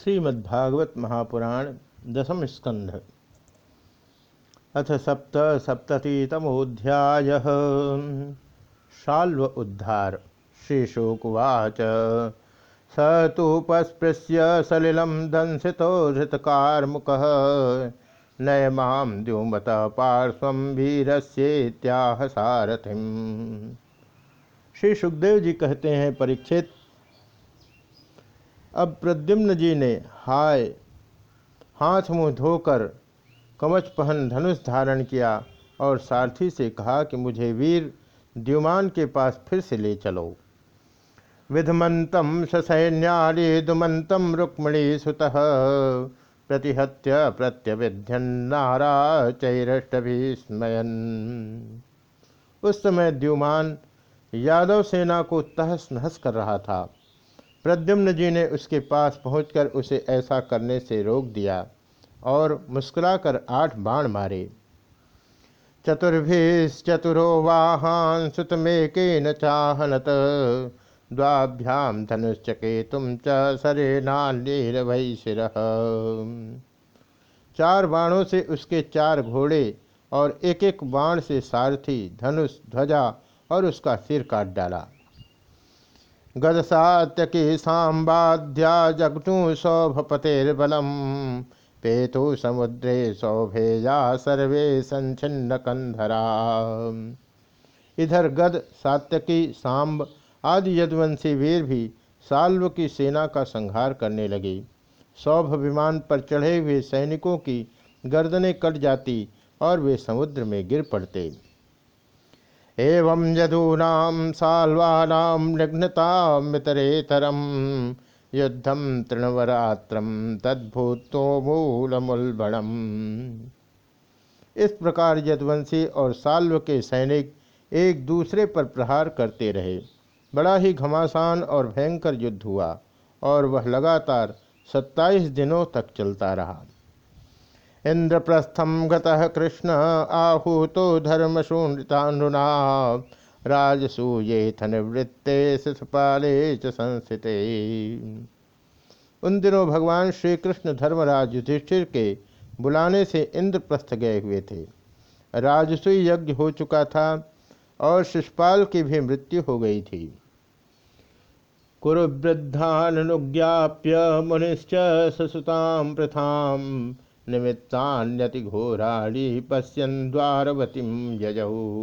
श्रीमद्भागवत महापुराण दशम स्कंध अथ सप्त सप्ततितमोध्याय शाल्व उद्धार। श्रीशोकुवाच। स तूपस्पृश्य सलिलं दंसितो धृतकारमुक। नयमां द्युमत पार्श्वं वीरस्येत्याह सारथिम। श्री सुखदेव जी कहते हैं, परीक्षित अब प्रद्युम्न जी ने हाय, हाथ मुँह धोकर कवच पहन धनुष धारण किया और सारथी से कहा कि मुझे वीर द्युमान के पास फिर से ले चलो। विधमंतम ससैन्याली दुमंतम रुक्मणी सुत प्रतिहत्य प्रत्यविध्यन्नारा चैरष्टभिस्मयन उस समय द्युमान यादव सेना को तहस नहस कर रहा था। प्रद्युम्न जी ने उसके पास पहुंचकर उसे ऐसा करने से रोक दिया और मुस्कुराकर आठ बाण मारे। चतुर्भिश्चतुरो वाहान सुतमेके न चाहनत द्वाभ्याम धनुष्चके तुम च सरे नान्य शिर चार बाणों से उसके चार घोड़े और एक एक बाण से सारथी धनुष, ध्वजा और उसका सिर काट डाला। गदसात्यकी सांबाध्या जगटू सौभपतेर्बलम पेतु समुद्रे सौभेजा सर्वे संचिन्न कंधरा इधर गद, सात्यकी, सांब आदि यदवंशी वीर भी साल्व की सेना का संहार करने लगे। सौभ विमान पर चढ़े हुए सैनिकों की गर्दनें कट जाती और वे समुद्र में गिर पड़ते। एवं यदूनां साल्वानां निघ्नतामितरेतरं युद्धम तृणवरात्रम तद्भूतो मूलमुलबणम। इस प्रकार यदवंशी और साल्व के सैनिक एक दूसरे पर प्रहार करते रहे। बड़ा ही घमासान और भयंकर युद्ध हुआ और वह लगातार सत्ताईस दिनों तक चलता रहा। इंद्रप्रस्थम गृष्ण आहूतो धर्मशून्यतानुना। राजसूयेथ निवृत्ते शिशुपाले च संस्थिते। उन दिनों भगवान श्री कृष्ण धर्मराज युधिष्ठिर के बुलाने से इंद्रप्रस्थ गए हुए थे। राजसूय यज्ञ हो चुका था और शिषपाल की भी मृत्यु हो गई थी। कुरुवृद्धानुज्ञाप्य मुनिश्च ससुताम प्रथाम निमित्तान्यति घोराड़ी पश्यन द्वारवतीम यजऊ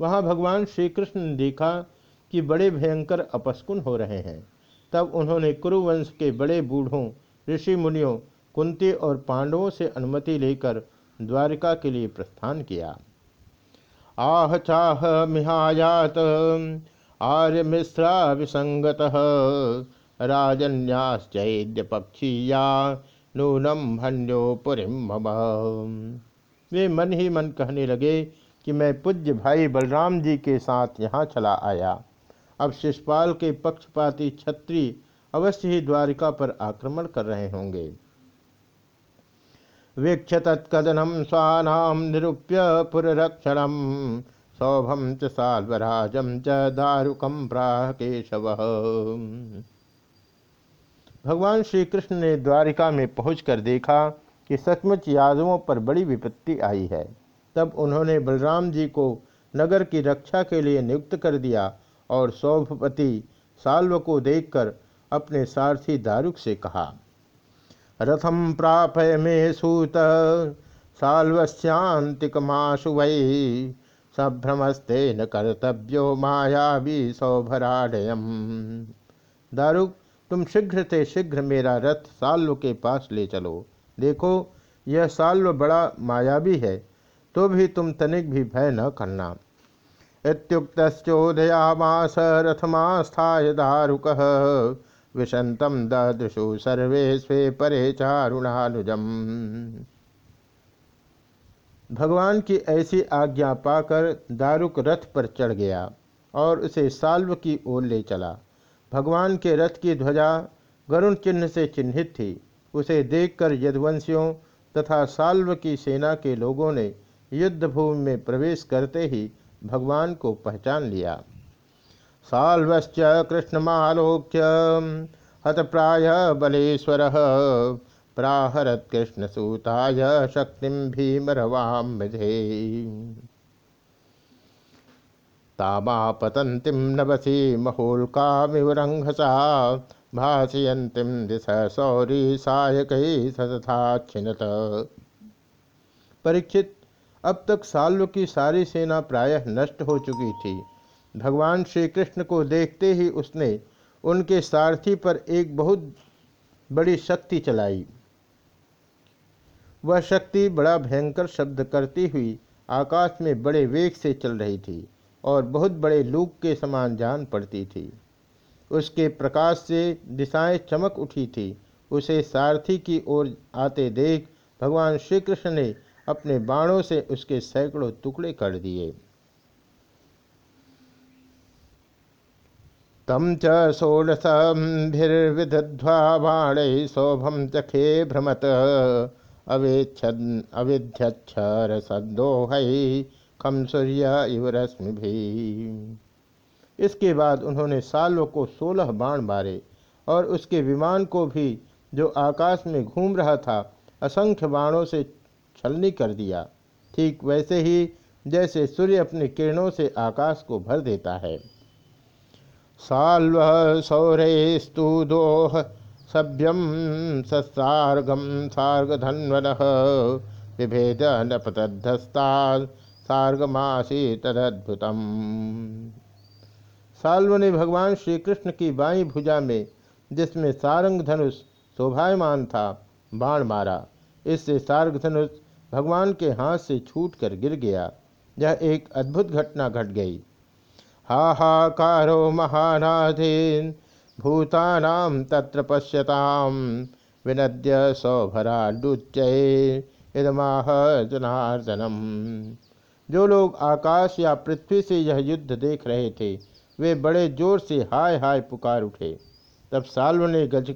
वहाँ भगवान श्री कृष्ण ने देखा कि बड़े भयंकर अपस्कुन हो रहे हैं। तब उन्होंने कुरुवंश के बड़े बूढ़ों, ऋषि मुनियों, कुंती और पांडवों से अनुमति लेकर द्वारिका के लिए प्रस्थान किया। आह चाह मिहायात, आर्य मिश्रा विसंगत राजन्याश्चैद्य पक्षीया नूनम हन्यो पुरी मम। वे मन ही मन कहने लगे कि मैं पूज्य भाई बलराम जी के साथ यहाँ चला आया। अब शिषपाल के पक्षपाती छत्री अवश्य ही द्वारिका पर आक्रमण कर रहे होंगे। वीक्ष तत्कदनम स्वानाम निरूप्य पुररक्षणम सौभम च साल्वराजम च दारुकम प्राह केशव। भगवान श्री कृष्ण ने द्वारिका में पहुंचकर देखा कि सचमुच यादवों पर बड़ी विपत्ति आई है। तब उन्होंने बलराम जी को नगर की रक्षा के लिए नियुक्त कर दिया और सौभपति साल्व को देखकर अपने सारथी दारुक से कहा रथम प्रापय में सूत साल्वस्यांतिकमाशु वही सभ्रमस्ते न कर्तव्यो मायावी सौभराडयम दारुक तुम शीघ्र से शीघ्र मेरा रथ साल्व के पास ले चलो। देखो, यह साल्व बड़ा मायावी है तो भी तुम तनिक भी भय न करना। इतुक्तोदयामास रथमास्थाय दारुक विशंतम ददृशु सर्वे स्वे परे चारुणानुजम। भगवान की ऐसी आज्ञा पाकर दारुक रथ पर चढ़ गया और उसे साल्व की ओर ले चला। भगवान के रथ की ध्वजा गरुण चिन्ह से चिन्हित थी। उसे देखकर यदवंशियों तथा साल्व की सेना के लोगों ने युद्धभूमि में प्रवेश करते ही भगवान को पहचान लिया। साल्वश्च कृष्णमालोक्य हतप्राय बलेश्वर, प्राहरत कृष्णसूताय शक्ति भीमरवाम तामापतंतिम नवसी महोल्कामिव रंघसा भाषयंतिम दिश सौरी सायक सतथाक्षिणत परीक्षित, अब तक साल्व की सारी सेना प्रायः नष्ट हो चुकी थी। भगवान श्री कृष्ण को देखते ही उसने उनके सारथी पर एक बहुत बड़ी शक्ति चलाई। वह शक्ति बड़ा भयंकर शब्द करती हुई आकाश में बड़े वेग से चल रही थी। और बहुत बड़े लूक के समान जान पड़ती थी। उसके प्रकाश से दिशाएँ चमक उठी थी। उसे सारथी की ओर आते देख भगवान श्री कृष्ण ने अपने बाणों से उसके सैकड़ों टुकड़े कर दिए। तम च षोडशभिर्विदध्वा चखे भ्रमत। अवेच्छद अविध्यक्षर सदोह खम सूर्य इव रश्मि भी। इसके बाद उन्होंने सालों को सोलह बाण मारे और उसके विमान को भी, जो आकाश में घूम रहा था, असंख्य बाणों से छलनी कर दिया। ठीक वैसे ही, जैसे सूर्य अपनी किरणों से आकाश को भर देता है। साल्व सौरेस्तु दोह सभ्यम सत्सार्गम सार्गधन्वन विभेद नपतधस्ता सार्गमासी तदद्भुतम साल्व ने भगवान श्री कृष्ण की बाई भुजा में, जिसमें सारंग धनुष शोभायमान था, बाण मारा। इससे सार्ग धनुष भगवान के हाथ से छूट कर गिर गया। यह एक अद्भुत घटना घट गई। हाहाकारो महानाधीन भूतानाम तत्र पश्यताम। विनद्य सौभराडुच्चय, इदमाह जनार्दनम। जो लोग आकाश या पृथ्वी से यह युद्ध देख रहे थे, वे बड़े ज़ोर से हाय हाय पुकार उठे। तब साल्व ने गज,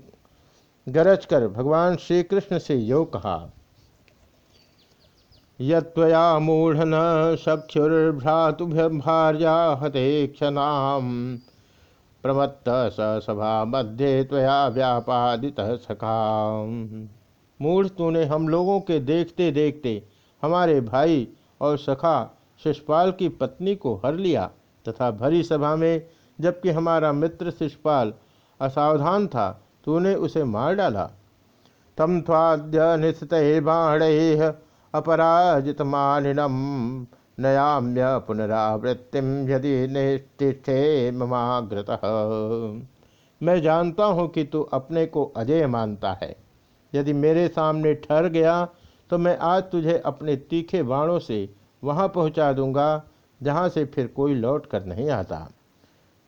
गरज कर भगवान श्री कृष्ण से यो कहा यया मूढ़न सख्युर्भ्रातुभ्य भार्या हते क्षणाम, प्रमत्त स सभा मध्य त्वया व्यापादित सखा मूढ़ तूने हम लोगों के देखते देखते हमारे भाई और सखा शिषपाल की पत्नी को हर लिया तथा भरी सभा में, जबकि हमारा मित्र शिषपाल असावधान था, तूने उसे मार डाला। तम थ्वाद्य निश्चित बाण अपराजित मानिनम नयाम्य पुनरावृत्तिम यदि निष्ठे ममाग्रत। मैं जानता हूँ कि तू अपने को अजय मानता है। यदि मेरे सामने ठहर गया तो मैं आज तुझे अपने तीखे बाणों से वहाँ पहुँचा दूँगा, जहाँ से फिर कोई लौट कर नहीं आता।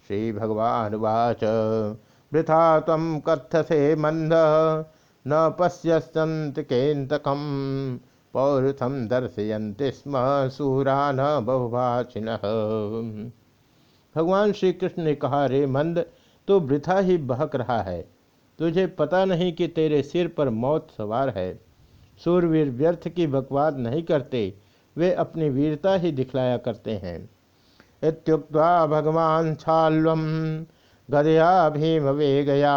श्री भगवान वाच, वृथा तम कथसे मंद, न पश्यंत केन्तकम पौरुथम दर्शयंति स्म सूरा न बहुभाषिण। भगवान श्री कृष्ण ने कहा, रे मंद तो वृथा ही बहक रहा है। तुझे पता नहीं कि तेरे सिर पर मौत सवार है। सूरवीर व्यर्थ की बकवाद नहीं करते, वे अपनी वीरता ही दिखलाया करते हैं। भगवान छाल्व गदया भीम वे गया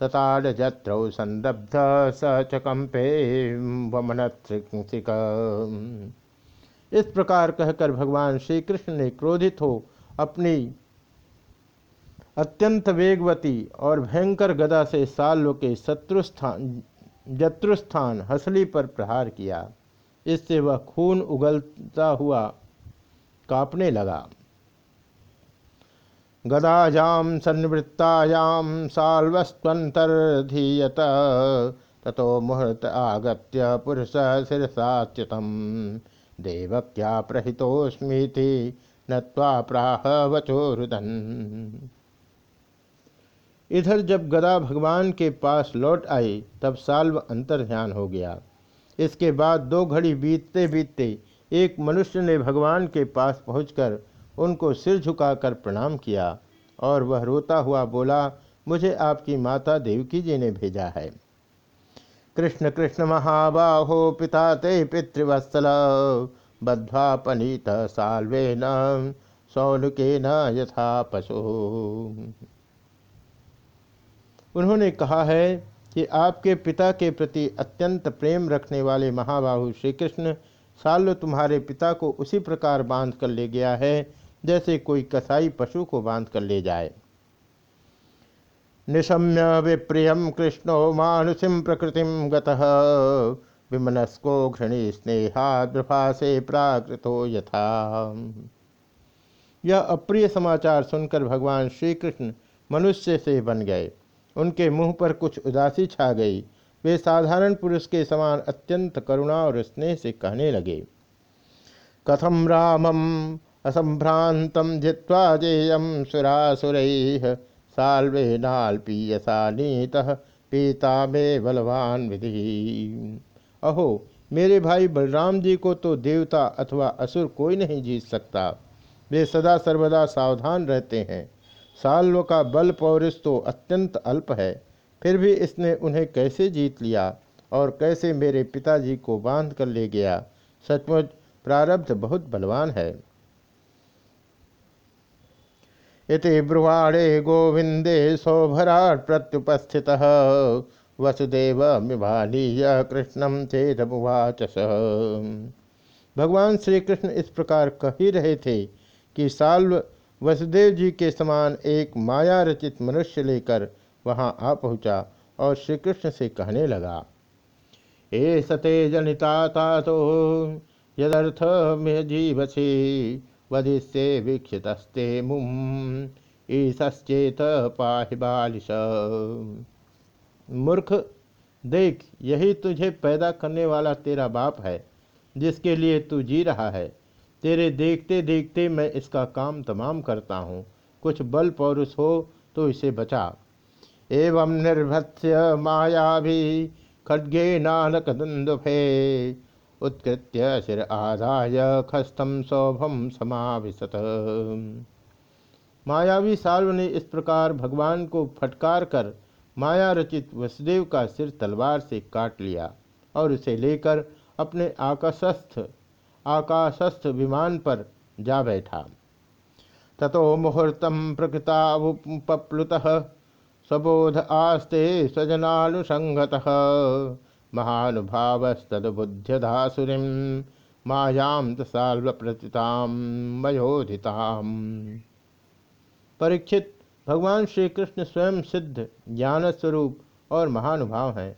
तताड़जत्रौ संदब्ध स च कंपे इस प्रकार कहकर भगवान श्री कृष्ण ने क्रोधित हो अपनी अत्यंत वेगवती और भयंकर गदा से साल्व के शत्रुस्थान जत्रुस्थान हसली पर प्रहार किया। इससे वह खून उगलता हुआ कांपने लगा। गदाजां सन्वृत्तायां साल्वस्त्वन्तर्धीयत ततो मुहूर्त आगत्य पुरुष शिरसाच्युतं देवक्या प्रहितोऽस्मीति नत्वा प्राह वचोरुदन। इधर जब गदा भगवान के पास लौट आई, तब साल्व अंतर ध्यान हो गया। इसके बाद दो घड़ी बीतते बीतते एक मनुष्य ने भगवान के पास पहुंचकर उनको सिर झुकाकर प्रणाम किया और वह रोता हुआ बोला, मुझे आपकी माता देवकी जी ने भेजा है। कृष्ण कृष्ण महाबाहो, पिता ते पितृवत्सल बद्वा पनीत साल्वे न सौनुके न यथा पशु। उन्होंने कहा है कि आपके पिता के प्रति अत्यंत प्रेम रखने वाले महाबाहु श्री कृष्ण साल्व तुम्हारे पिता को उसी प्रकार बाँध कर ले गया है, जैसे कोई कसाई पशु को बाँध कर ले जाए। निशम्य विप्रियम कृष्णो मानुषिम प्रकृतिम गतः, विमनस्को घृणी स्नेहाद्रभासे प्राकृतो यथा। यह अप्रिय समाचार सुनकर भगवान श्री कृष्ण मनुष्य से बन गए। उनके मुँह पर कुछ उदासी छा गई। वे साधारण पुरुष के समान अत्यंत करुणा और स्नेह से कहने लगे कथम रामम असंभ्रांतम जित्वा जेयम सुरासुर, साल्वे नाल्पीयसा नीत पीता में बलवान विधि। अहो, मेरे भाई बलराम जी को तो देवता अथवा असुर कोई नहीं जीत सकता। वे सदा सर्वदा सावधान रहते हैं। साल्व का बल पौरिस तो अत्यंत अल्प है, फिर भी इसने उन्हें कैसे जीत लिया और कैसे मेरे पिताजी को बाँध कर ले गया? सचमुच प्रारब्ध बहुत बलवान है। इति ब्रुवाणे गोविंदे सौभराट प्रत्युपस्थित वसुदेव मिभानीय कृष्णम चेदमुवाच भगवान श्री कृष्ण इस प्रकार कह ही रहे थे कि साल्व वसुदेव जी के समान एक माया रचित मनुष्य लेकर वहाँ आ पहुँचा और श्री कृष्ण से कहने लगा, ए सते जनिता तो यदर्थ में जीवसी वधिष्ये वीक्षितस्ते मुम ईसश्चेत पाहि बालिश। मूर्ख, देख, यही तुझे पैदा करने वाला तेरा बाप है, जिसके लिए तू जी रहा है। तेरे देखते देखते मैं इसका काम तमाम करता हूँ। कुछ बल पौरुष हो तो इसे बचा। एवं निर्भत्स्य माया भी खड्गे नानक दुंदुफे उत्कृत्य शिर आदाय खस्तम सौभम समाभिसत मायावी साल्व ने इस प्रकार भगवान को फटकार कर माया रचित वसुदेव का सिर तलवार से काट लिया और उसे लेकर अपने आकाशस्थ आकाशस्थ विमान पर जा बैठा। ततो मुहूर्तम प्रकृतावुपप्लुत, सबोध आस्ते स्वजनानुसंगत महानुभावस्तुद्ध्यधासुरी मायां तसाल्व प्रतिताम मयोधिताम। परीक्षित, भगवान श्री कृष्ण स्वयं सिद्ध ज्ञान स्वरूप और महानुभाव हैं।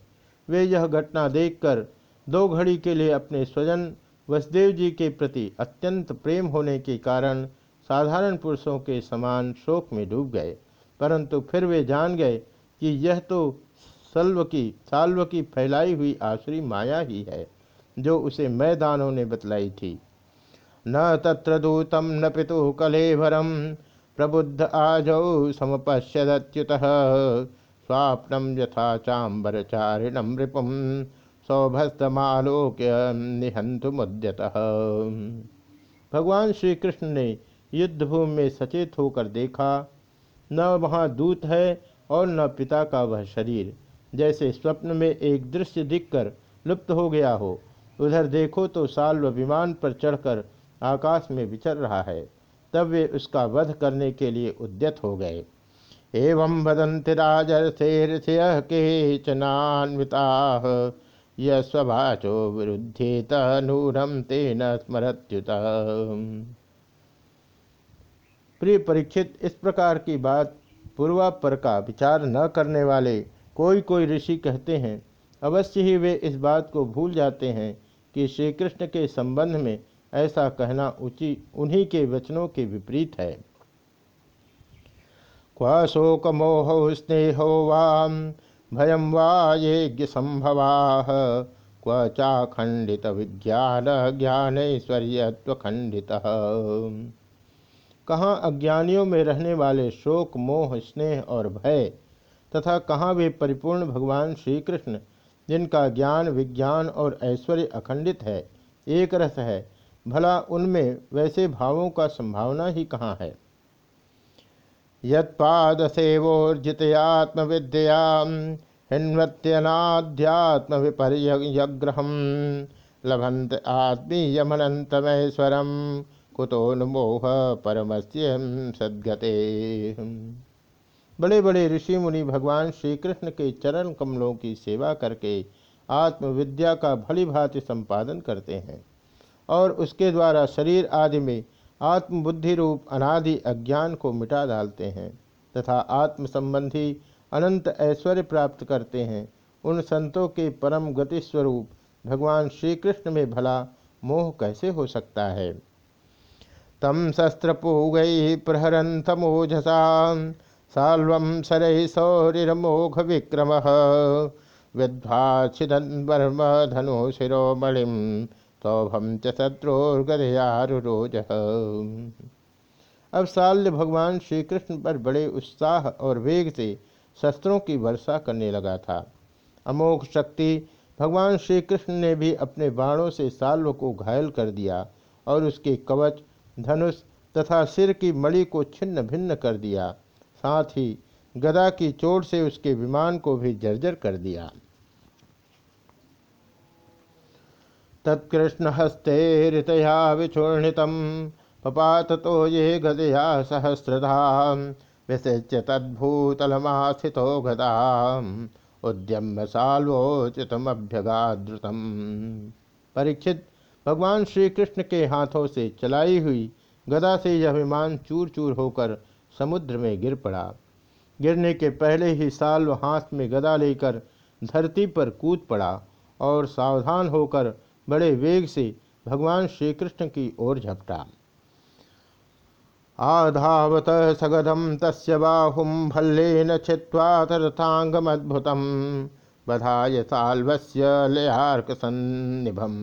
वे यह घटना देखकर दो घड़ी के लिए अपने स्वजन वसुदेव जी के प्रति अत्यंत प्रेम होने के कारण साधारण पुरुषों के समान शोक में डूब गए। परंतु फिर वे जान गए कि यह तो सल्व की, साल्व की फैलाई हुई आसुरी माया ही है, जो उसे मैदानों ने बतलाई थी। न तत्र दूतम न पितु कलेभरम प्रबुद्ध आजौ समपश्यदच्युत स्वाप्नम यथा चारिणम रिपुम सौभस्तमालोक्य निहंतु मुद्यत भगवान श्री कृष्ण ने युद्धभूमि में सचेत होकर देखा, न वहाँ दूत है और न पिता का वह शरीर। जैसे स्वप्न में एक दृश्य दिखकर लुप्त हो गया हो, उधर देखो तो साल्व विमान पर चढ़कर आकाश में विचर रहा है। तब वे उसका वध करने के लिए उद्यत हो गए। एवं वदंति राजर्षे के चनान्विता यस्वभाचो विरुद्धेत नूरम तेन स्मरत्युत। प्रिय परीक्षित इस प्रकार की बात पूर्वापर का विचार न करने वाले कोई कोई ऋषि कहते हैं। अवश्य ही वे इस बात को भूल जाते हैं कि श्री कृष्ण के संबंध में ऐसा कहना उचित उन्हीं के वचनों के विपरीत है। क्व मोह स्नेहो वाम भयम वा ये संभवा क्व चाखंडित विज्ञान ज्ञानैश्वर्यत्व खंडित कहाँ अज्ञानियों में रहने वाले शोक, मोह, स्नेह और भय तथा कहाँ वे परिपूर्ण भगवान श्री कृष्ण जिनका ज्ञान, विज्ञान और ऐश्वर्य अखंडित है, एक रस है, भला उनमें वैसे भावों का संभावना ही कहाँ है? यत्पाद सेवोर्जितयात्म विद्या हिन्वत्यनाध्यात्म विपर्यग्रहम लभंत आत्मीयमनंतमैश्वरम कुतोन्मोह परमस्य सद्गते। बड़े बड़े ऋषि मुनि भगवान श्री कृष्ण के चरण कमलों की सेवा करके आत्मविद्या का भली भांति संपादन करते हैं और उसके द्वारा शरीर आदि में आत्मबुद्धि रूप अनादि अज्ञान को मिटा डालते हैं तथा आत्म संबंधी अनंत ऐश्वर्य प्राप्त करते हैं। उन संतों के परम गति स्वरूप भगवान श्री कृष्ण में भला मोह कैसे हो सकता है? तम शस्त्रपूग प्रहरंथमोझसा साल्व शरय सौरिमोघ विक्रम विध्वाचिदन्वर्म धनु शिरोमणिम सौभम च शत्रुर्गदयारुरोज। अब साल्य भगवान श्री कृष्ण पर बड़े उत्साह और वेग से शस्त्रों की वर्षा करने लगा था। अमोघ शक्ति भगवान श्री कृष्ण ने भी अपने बाणों से साल्व को घायल कर दिया और उसके कवच, धनुष तथा सिर की मणि को छिन्न भिन्न कर दिया। साथ ही गदा की चोट से उसके विमान को भी जर्जर कर दिया। तत्कृष्ण हस्ते ऋतया विचूर्णित पपात तो ये गदया सहस्रधा विसृज्य तद्भूतलमास्थितो गदा उद्यम्य साल्वोचितमभ्यगाद्रुतम परीक्षित, भगवान श्री कृष्ण के हाथों से चलाई हुई गदा से यह विमान चूर चूर होकर समुद्र में गिर पड़ा। गिरने के पहले ही साल्व हाथ में गदा लेकर धरती पर कूद पड़ा और सावधान होकर बड़े वेग से भगवान श्री कृष्ण की ओर झपटा। आधावत सगधम तस्य बाहुम भल्लेन छित्वा तर्थांगमद्भुतम बधाय साल्वस्य लयार्क सन्निभम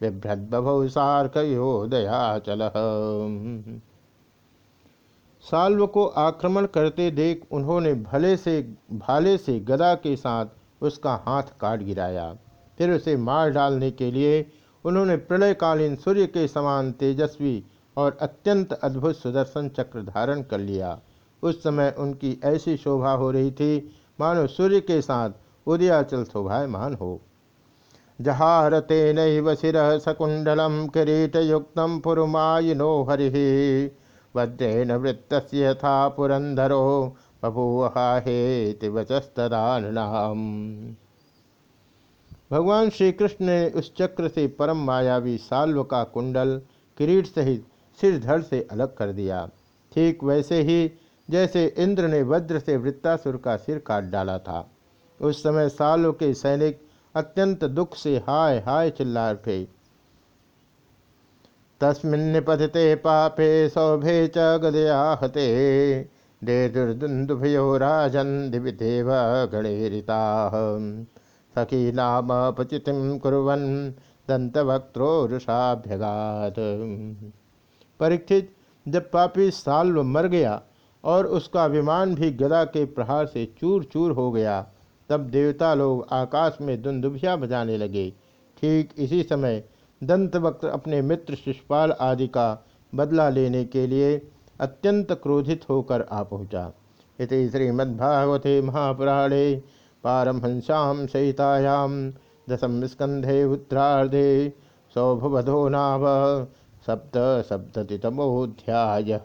बिभ्रद्बभौ सार्कयोदयाचल साल्व को आक्रमण करते देख उन्होंने भले से, भाले से गदा के साथ उसका हाथ काट गिराया। फिर उसे मार डालने के लिए उन्होंने प्रलयकालीन सूर्य के समान तेजस्वी और अत्यंत अद्भुत सुदर्शन चक्र धारण कर लिया। उस समय उनकी ऐसी शोभा हो रही थी, मानो सूर्य के साथ उदयाचल शोभायमान हो। जहारते नैव शिर सकुंडलम किरीटयुक्त पुरुमायिनो हरि। वज्रेण वृत्त यथा पुरंधरो बभूवहेति वचस्तदाननाम। भगवान श्री कृष्ण ने उस चक्र से परम मायावी साल्व का कुंडल, किरीट सहित सिर धड़ से अलग कर दिया। ठीक वैसे ही जैसे इंद्र ने वज्र से वृत्तासुर का सिर काट डाला था। उस समय सालों के सैनिक अत्यंत दुख से हाय हाय चिल्ला उठे तस्मिन्निपतिते पापे सौभे च गदया हते दे दुर्दुन्दुभयो राजन दिविदेव गणेरिता। सखी नाम पचितिम कुरन दंतवक्त्रोरुषाभ्यगात परीक्षित जब पापी साल्व मर गया और उसका विमान भी गदा के प्रहार से चूर चूर हो गया, तब देवता लोग आकाश में दुंदुभिया बजाने लगे। ठीक इसी समय दंतवक्त अपने मित्र शिषपाल आदि का बदला लेने के लिए अत्यंत क्रोधित होकर आ पहुँचा। इस श्रीमद्भागवते महापुराणे पारमहंस्याम सहितायाम दशम स्कंधे उत्तरार्धे सौभवधो नाभ सप्त सप्ततितमोऽध्यायः।